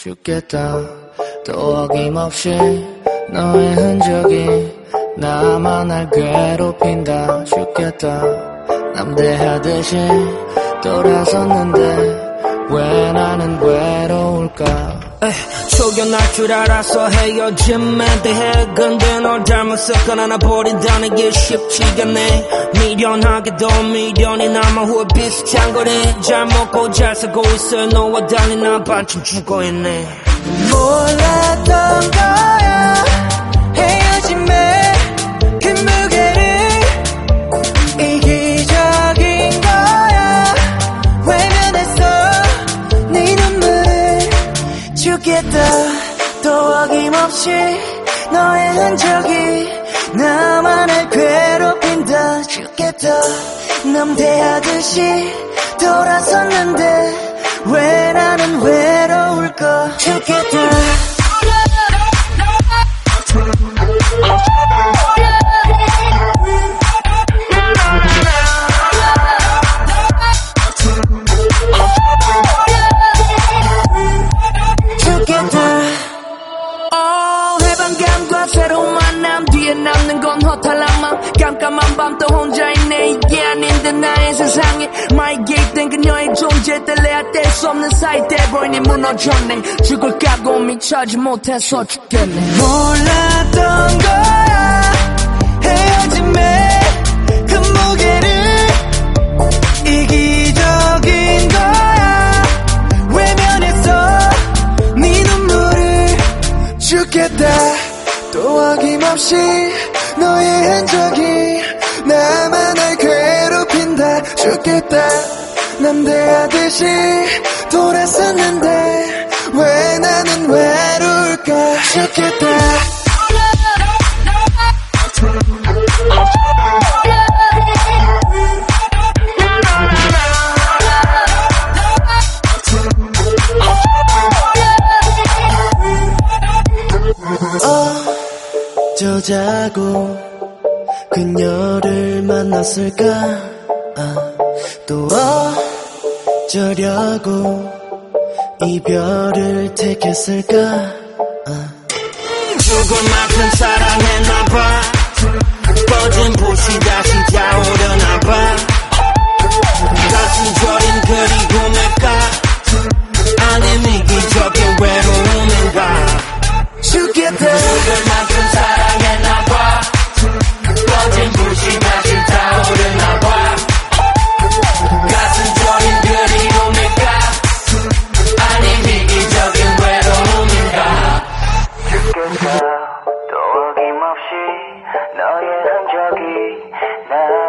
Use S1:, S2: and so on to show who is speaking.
S1: 죽겠다. 또 어김없이 너의 흔적이 나만 날 괴롭힌다. 죽겠다. 남대하듯이 돌아섰는데 왜 나는
S2: 에이, 초견할 줄 알아서 헤어짐에 대해 근데 널 닮았었거나 나 버린다는 게 쉽지가 않네. 미련하게도 미련이 남아 후회 비슷한 거네. 잘 먹고 잘 살고 있어. 너와 달리 난 반쯤 죽어있네
S3: 죽겠다. 또 어김없이 너의 흔적이 나만을 괴롭힌다. 죽겠다. 남대하듯이 돌아섰는데 왜 나는 외로울까? 죽겠다
S2: 뒤에 남는 건 허탈함만 깜깜한 밤 또 혼자 있네. 이게 아닌데 나의 세상에 많이 개입된 그녀의 존재 뗄래야 뗄 수 없는 사이 돼버리니 무너졌네. 죽을 각오 미처 하지 못해서 죽겠네.
S3: 몰랐던 거야. 헤어짐에 그 무게를 이기적인 거야. 외면했어 네 눈물을 죽겠다 또 어김없이 너의 흔적이 나만 날 괴롭힌다. 죽겠다. 남대하듯이 돌아섰는데 왜 나는 외로울까? 죽겠다 어쩌자고 그녀를 만났을까? 아, 또 어쩌려고 이별을 택했을까? 아.
S2: 죽을 만큼 사랑했나봐. 꺼진 불씨 다시
S1: 또 어김없이 너의 흔적이 나